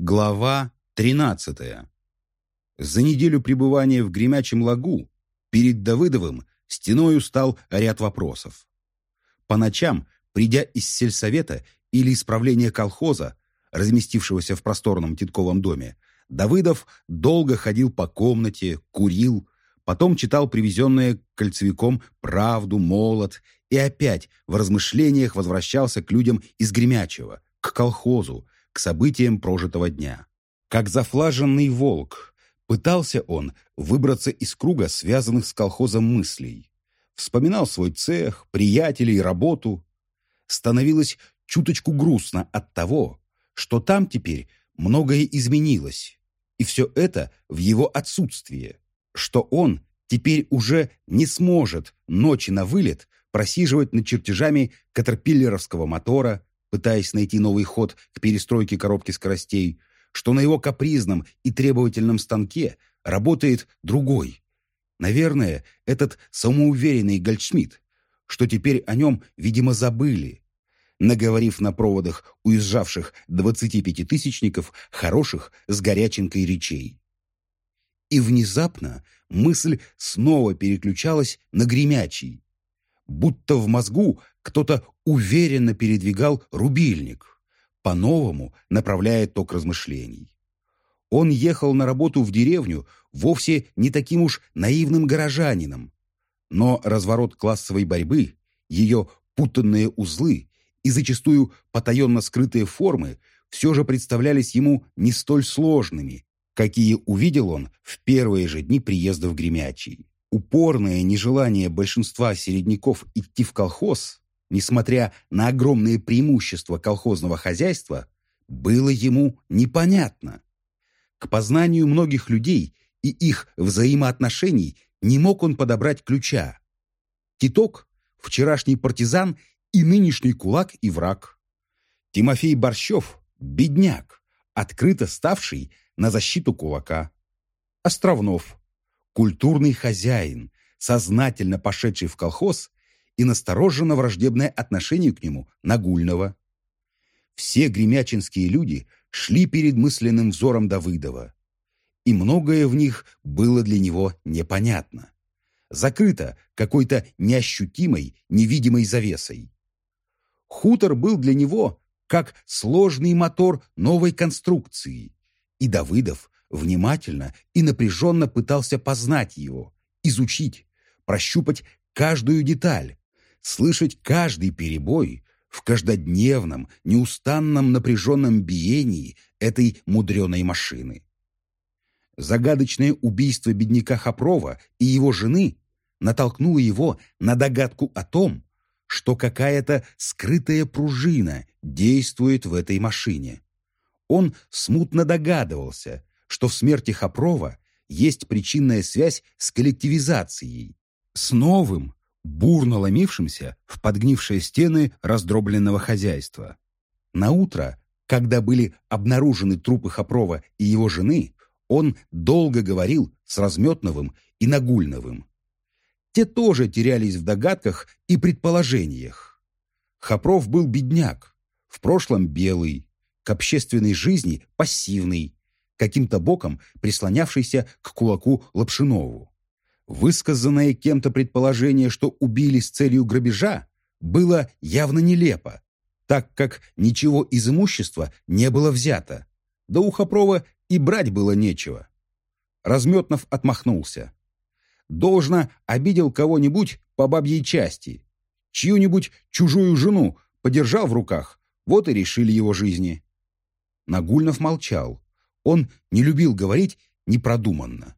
Глава 13. За неделю пребывания в Гремячем лагу перед Давыдовым стеною стал ряд вопросов. По ночам, придя из сельсовета или исправления колхоза, разместившегося в просторном Титковом доме, Давыдов долго ходил по комнате, курил, потом читал привезенные кольцевиком «Правду», «Молот» и опять в размышлениях возвращался к людям из Гремячего, к колхозу, событиям прожитого дня. Как зафлаженный волк, пытался он выбраться из круга связанных с колхозом мыслей. Вспоминал свой цех, приятелей, работу. Становилось чуточку грустно от того, что там теперь многое изменилось, и все это в его отсутствие, что он теперь уже не сможет ночи на вылет просиживать над чертежами катерпиллеровского мотора, пытаясь найти новый ход к перестройке коробки скоростей, что на его капризном и требовательном станке работает другой. Наверное, этот самоуверенный Гольдшмидт, что теперь о нем, видимо, забыли, наговорив на проводах уезжавших 25-тысячников хороших с горяченкой речей. И внезапно мысль снова переключалась на гремячий, будто в мозгу кто-то уверенно передвигал рубильник, по-новому направляя ток размышлений. Он ехал на работу в деревню вовсе не таким уж наивным горожанином, но разворот классовой борьбы, ее путанные узлы и зачастую потаенно скрытые формы все же представлялись ему не столь сложными, какие увидел он в первые же дни приезда в Гремячий. Упорное нежелание большинства середняков идти в колхоз, несмотря на огромные преимущества колхозного хозяйства, было ему непонятно. К познанию многих людей и их взаимоотношений не мог он подобрать ключа. Титок, вчерашний партизан и нынешний кулак и враг. Тимофей Борщев – бедняк, открыто ставший на защиту кулака. Островнов культурный хозяин, сознательно пошедший в колхоз и настороженно враждебное отношение к нему Нагульного. Все гремячинские люди шли перед мысленным взором Давыдова, и многое в них было для него непонятно, закрыто какой-то неощутимой, невидимой завесой. Хутор был для него как сложный мотор новой конструкции, и Давыдов внимательно и напряженно пытался познать его, изучить, прощупать каждую деталь, слышать каждый перебой в каждодневном, неустанном напряженном биении этой мудреной машины. Загадочное убийство бедняка Хопрова и его жены натолкнуло его на догадку о том, что какая-то скрытая пружина действует в этой машине. Он смутно догадывался, что в смерти Хопрова есть причинная связь с коллективизацией, с новым, бурно ломившимся в подгнившие стены раздробленного хозяйства. На утро, когда были обнаружены трупы Хопрова и его жены, он долго говорил с Разметновым и Нагульновым. Те тоже терялись в догадках и предположениях. Хопров был бедняк, в прошлом белый, к общественной жизни пассивный, каким-то боком прислонявшийся к кулаку Лапшинову. Высказанное кем-то предположение, что убили с целью грабежа, было явно нелепо, так как ничего из имущества не было взято. Да у Хопрова и брать было нечего. Разметнов отмахнулся. Должно обидел кого-нибудь по бабьей части. Чью-нибудь чужую жену подержал в руках, вот и решили его жизни. Нагульнов молчал. Он не любил говорить непродуманно.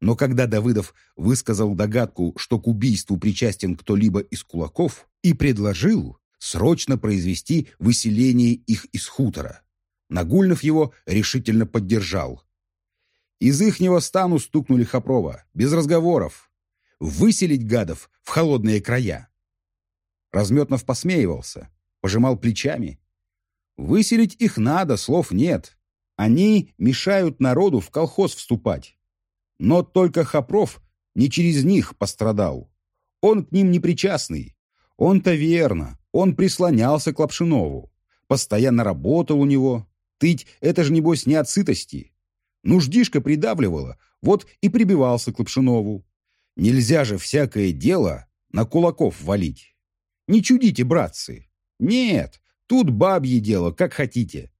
Но когда Давыдов высказал догадку, что к убийству причастен кто-либо из кулаков, и предложил срочно произвести выселение их из хутора, Нагульнов его решительно поддержал. Из ихнего стану стукнули Хопрова, без разговоров. Выселить гадов в холодные края. Разметнов посмеивался, пожимал плечами. Выселить их надо, слов нет. Они мешают народу в колхоз вступать. Но только Хопров не через них пострадал. Он к ним не причастный. Он-то верно, он прислонялся к Лапшинову, постоянно работал у него. Тыть — это же, небось, не от сытости. Нуждишка придавливала, вот и прибивался к Лапшинову. Нельзя же всякое дело на кулаков валить. Не чудите, братцы. Нет, тут бабье дело, как хотите.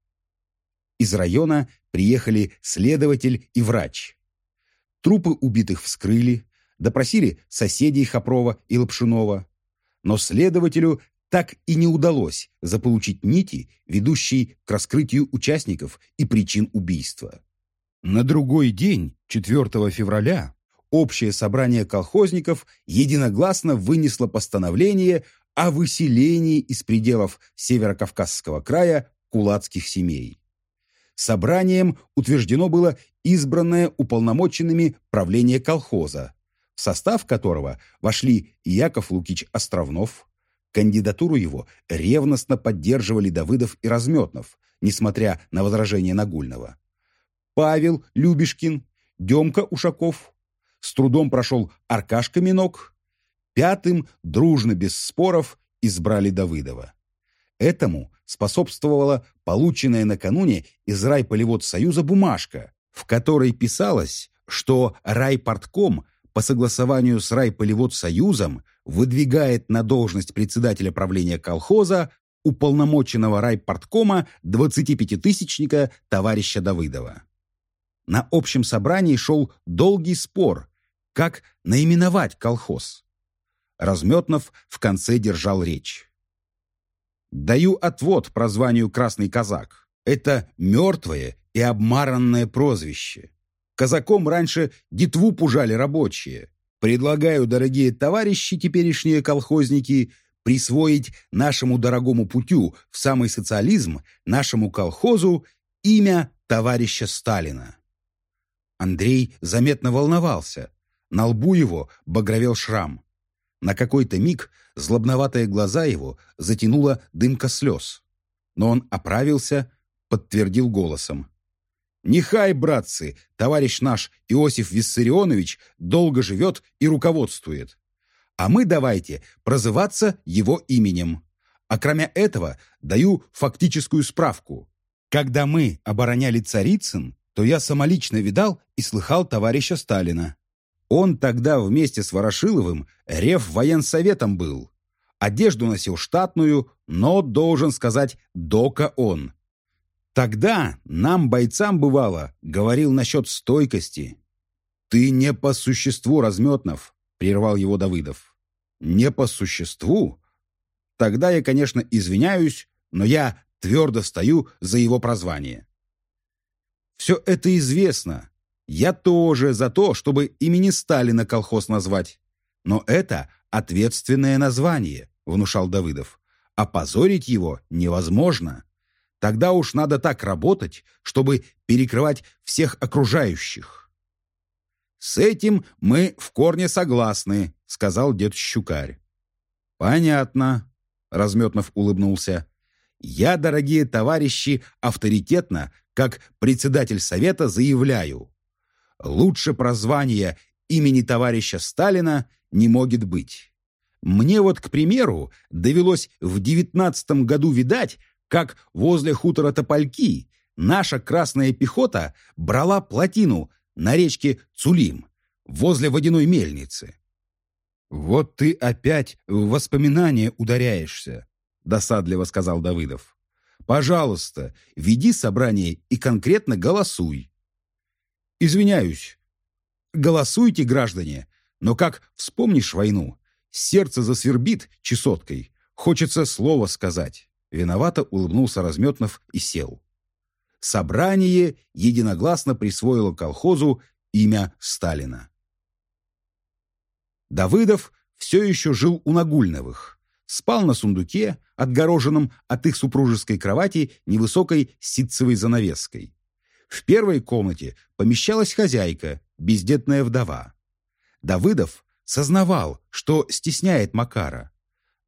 Из района приехали следователь и врач. Трупы убитых вскрыли, допросили соседей Хопрова и Лапшинова. Но следователю так и не удалось заполучить нити, ведущие к раскрытию участников и причин убийства. На другой день, 4 февраля, общее собрание колхозников единогласно вынесло постановление о выселении из пределов Северокавказского края кулацких семей. Собранием утверждено было избранное уполномоченными правление колхоза, в состав которого вошли Яков Лукич Островнов, Кандидатуру его ревностно поддерживали Давыдов и Разметнов, несмотря на возражения Нагульного. Павел Любешкин, Демка Ушаков, с трудом прошел Аркашка Минок, пятым, дружно без споров, избрали Давыдова. Этому способствовала полученная накануне из райполеводсоюза бумажка, в которой писалось, что райпортком по согласованию с райполеводсоюзом выдвигает на должность председателя правления колхоза уполномоченного райпорткома 25-тысячника товарища Давыдова. На общем собрании шел долгий спор, как наименовать колхоз. Разметнов в конце держал речь. «Даю отвод прозванию «Красный казак». Это мертвое и обмаранное прозвище. Казаком раньше детву пужали рабочие. Предлагаю, дорогие товарищи, теперешние колхозники, присвоить нашему дорогому путю в самый социализм, нашему колхозу, имя товарища Сталина. Андрей заметно волновался. На лбу его багровел шрам. На какой-то миг злобноватые глаза его затянула дымка слез. Но он оправился, подтвердил голосом. Нехай, братцы, товарищ наш Иосиф Виссарионович долго живет и руководствует. А мы давайте прозываться его именем. А кроме этого даю фактическую справку. Когда мы обороняли Царицын, то я самолично видал и слыхал товарища Сталина. Он тогда вместе с Ворошиловым рев военсоветом был. Одежду носил штатную, но, должен сказать, дока он. Тогда нам, бойцам, бывало, говорил насчет стойкости. «Ты не по существу, Разметнов», — прервал его Давыдов. «Не по существу? Тогда я, конечно, извиняюсь, но я твердо стою за его прозвание». «Все это известно. Я тоже за то, чтобы имени Сталина колхоз назвать. Но это ответственное название», — внушал Давыдов. «Опозорить его невозможно». Тогда уж надо так работать, чтобы перекрывать всех окружающих. «С этим мы в корне согласны», — сказал дед Щукарь. «Понятно», — Разметнов улыбнулся. «Я, дорогие товарищи, авторитетно, как председатель совета, заявляю. Лучше прозвания имени товарища Сталина не может быть. Мне вот, к примеру, довелось в девятнадцатом году видать, как возле хутора Топольки наша красная пехота брала плотину на речке Цулим, возле водяной мельницы. «Вот ты опять в воспоминания ударяешься», — досадливо сказал Давыдов. «Пожалуйста, веди собрание и конкретно голосуй». «Извиняюсь. Голосуйте, граждане, но как вспомнишь войну, сердце засвербит чесоткой, хочется слово сказать». Виновато улыбнулся Разметнов и сел. Собрание единогласно присвоило колхозу имя Сталина. Давыдов все еще жил у Нагульновых. Спал на сундуке, отгороженном от их супружеской кровати невысокой ситцевой занавеской. В первой комнате помещалась хозяйка, бездетная вдова. Давыдов сознавал, что стесняет Макара.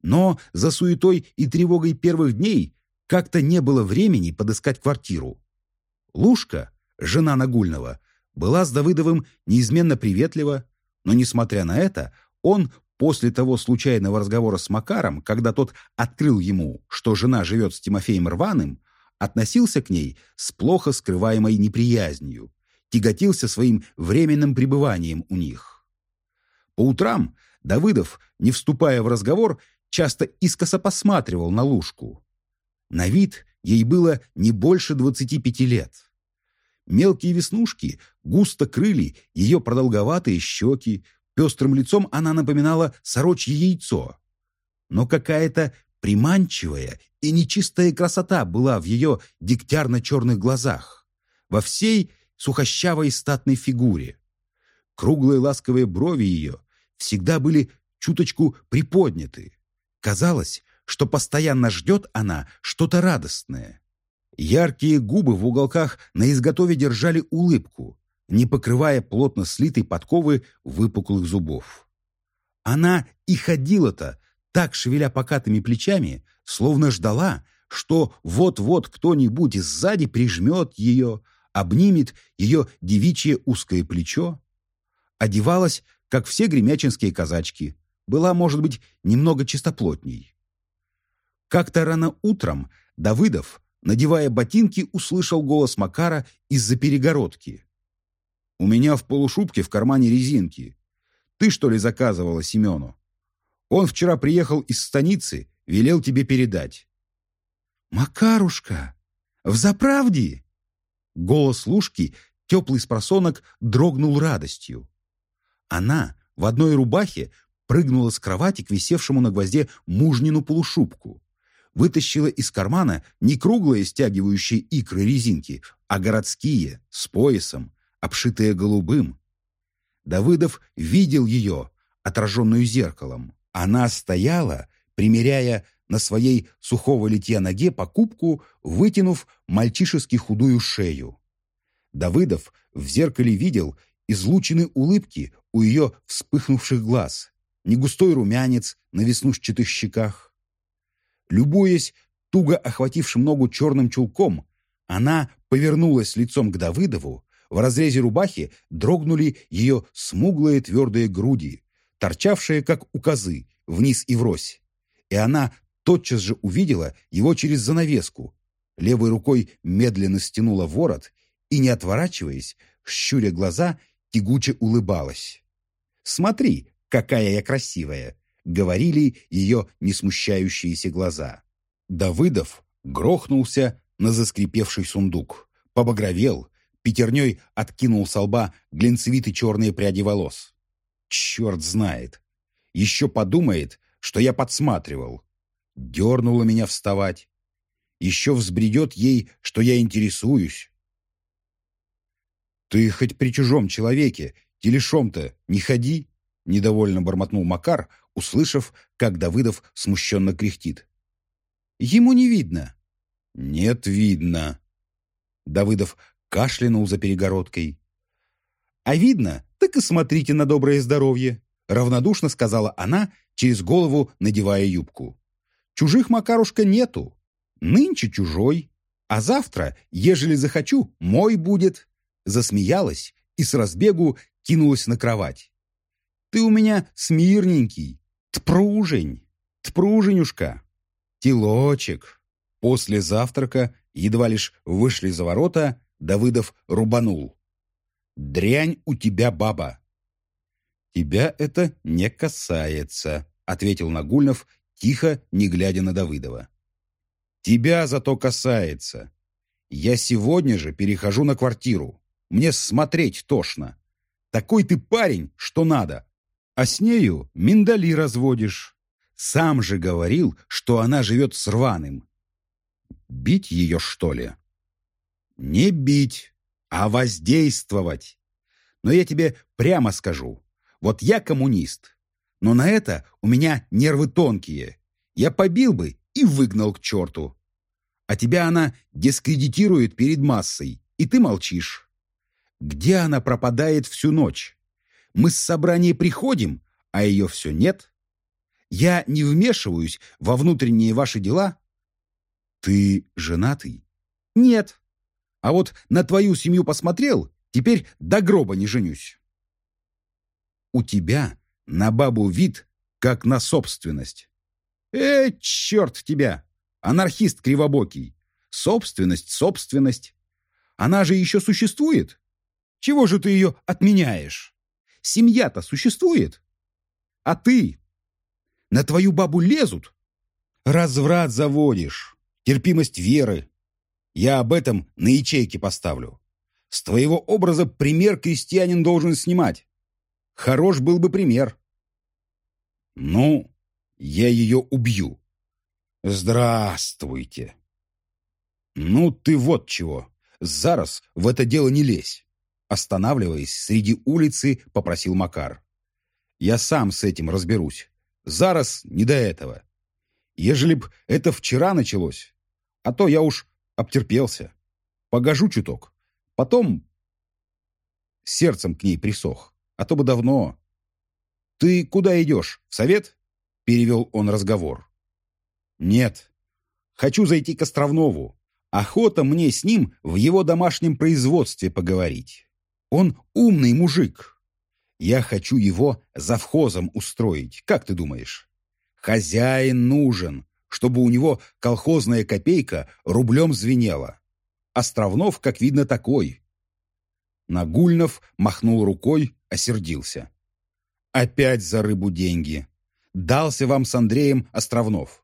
Но за суетой и тревогой первых дней как-то не было времени подыскать квартиру. Лушка, жена Нагульного, была с Давыдовым неизменно приветлива, но, несмотря на это, он после того случайного разговора с Макаром, когда тот открыл ему, что жена живет с Тимофеем Рваным, относился к ней с плохо скрываемой неприязнью, тяготился своим временным пребыванием у них. По утрам Давыдов, не вступая в разговор, часто искоса посматривал на Лужку. На вид ей было не больше двадцати пяти лет. Мелкие веснушки густо крыли ее продолговатые щеки, пестрым лицом она напоминала сорочье яйцо. Но какая-то приманчивая и нечистая красота была в ее дегтярно-черных глазах, во всей сухощавой статной фигуре. Круглые ласковые брови ее всегда были чуточку приподняты. Казалось, что постоянно ждет она что-то радостное. Яркие губы в уголках на изготове держали улыбку, не покрывая плотно слитой подковы выпуклых зубов. Она и ходила-то, так шевеля покатыми плечами, словно ждала, что вот-вот кто-нибудь сзади прижмет ее, обнимет ее девичье узкое плечо. Одевалась, как все гремячинские казачки, была, может быть, немного чистоплотней. Как-то рано утром Давыдов, надевая ботинки, услышал голос Макара из-за перегородки. «У меня в полушубке в кармане резинки. Ты, что ли, заказывала Семену? Он вчера приехал из станицы, велел тебе передать». «Макарушка, в заправде?» Голос Лушки, теплый спросонок, дрогнул радостью. Она в одной рубахе прыгнула с кровати к висевшему на гвозде мужнину полушубку вытащила из кармана не круглые стягивающие икры резинки, а городские, с поясом, обшитые голубым. Давыдов видел ее, отраженную зеркалом. Она стояла, примеряя на своей сухого литья ноге покупку, вытянув мальчишески худую шею. Давыдов в зеркале видел излучены улыбки у ее вспыхнувших глаз, негустой румянец на веснушчатых щеках. Любуясь туго охватившим ногу черным чулком, она повернулась лицом к Давыдову, в разрезе рубахи дрогнули ее смуглые твердые груди, торчавшие, как у козы, вниз и врозь. И она тотчас же увидела его через занавеску, левой рукой медленно стянула ворот и, не отворачиваясь, щуря глаза, тягуче улыбалась. «Смотри, какая я красивая! говорили ее несмущающиеся глаза. Давыдов грохнулся на заскрипевший сундук, побагровел, пятерней откинул со лба глинцевитые черные пряди волос. Черт знает. Еще подумает, что я подсматривал. Дернула меня вставать. Еще взбредет ей, что я интересуюсь. Ты хоть при чужом человеке телешом-то не ходи, недовольно бормотнул Макар, услышав, как Давыдов смущенно кряхтит. «Ему не видно». «Нет, видно». Давыдов кашлянул за перегородкой. «А видно, так и смотрите на доброе здоровье», равнодушно сказала она, через голову надевая юбку. «Чужих, Макарушка, нету. Нынче чужой, а завтра, ежели захочу, мой будет». Засмеялась и с разбегу кинулась на кровать. «Ты у меня смирненький, Тпружень, тпруженюшка, телочек. После завтрака едва лишь вышли за ворота, Давыдов рубанул. «Дрянь у тебя, баба!» «Тебя это не касается», — ответил Нагульнов, тихо, не глядя на Давыдова. «Тебя зато касается. Я сегодня же перехожу на квартиру. Мне смотреть тошно. Такой ты парень, что надо а с нею миндали разводишь. Сам же говорил, что она живет с рваным. Бить ее, что ли? Не бить, а воздействовать. Но я тебе прямо скажу. Вот я коммунист, но на это у меня нервы тонкие. Я побил бы и выгнал к черту. А тебя она дискредитирует перед массой, и ты молчишь. Где она пропадает всю ночь? Мы с собрания приходим, а ее все нет. Я не вмешиваюсь во внутренние ваши дела. Ты женатый? Нет. А вот на твою семью посмотрел, теперь до гроба не женюсь. У тебя на бабу вид, как на собственность. Э, черт тебя! Анархист кривобокий. Собственность, собственность. Она же еще существует. Чего же ты ее отменяешь? Семья-то существует. А ты? На твою бабу лезут? Разврат заводишь. Терпимость веры. Я об этом на ячейке поставлю. С твоего образа пример крестьянин должен снимать. Хорош был бы пример. Ну, я ее убью. Здравствуйте. Ну, ты вот чего. Зараз в это дело не лезь. Останавливаясь среди улицы, попросил Макар. Я сам с этим разберусь. Зараз не до этого. Ежели б это вчера началось, а то я уж обтерпелся. Погожу чуток. Потом сердцем к ней присох, а то бы давно. «Ты куда идешь? В совет?» — перевел он разговор. «Нет. Хочу зайти к Островнову. Охота мне с ним в его домашнем производстве поговорить. Он умный мужик. Я хочу его завхозом устроить. Как ты думаешь? Хозяин нужен, чтобы у него колхозная копейка рублем звенела. Островнов, как видно, такой. Нагульнов махнул рукой, осердился. Опять за рыбу деньги. Дался вам с Андреем Островнов.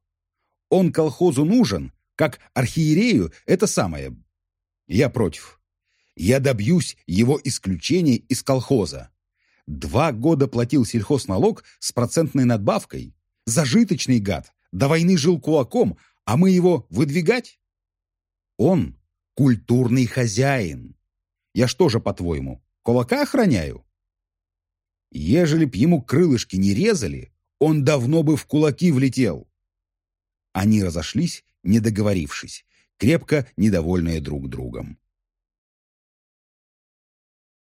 Он колхозу нужен, как архиерею это самое. Я против. Я добьюсь его исключения из колхоза. Два года платил сельхозналог с процентной надбавкой. Зажиточный гад. До войны жил кулаком, а мы его выдвигать? Он культурный хозяин. Я что же, по-твоему, кулака охраняю? Ежели б ему крылышки не резали, он давно бы в кулаки влетел. Они разошлись, не договорившись, крепко недовольные друг другом.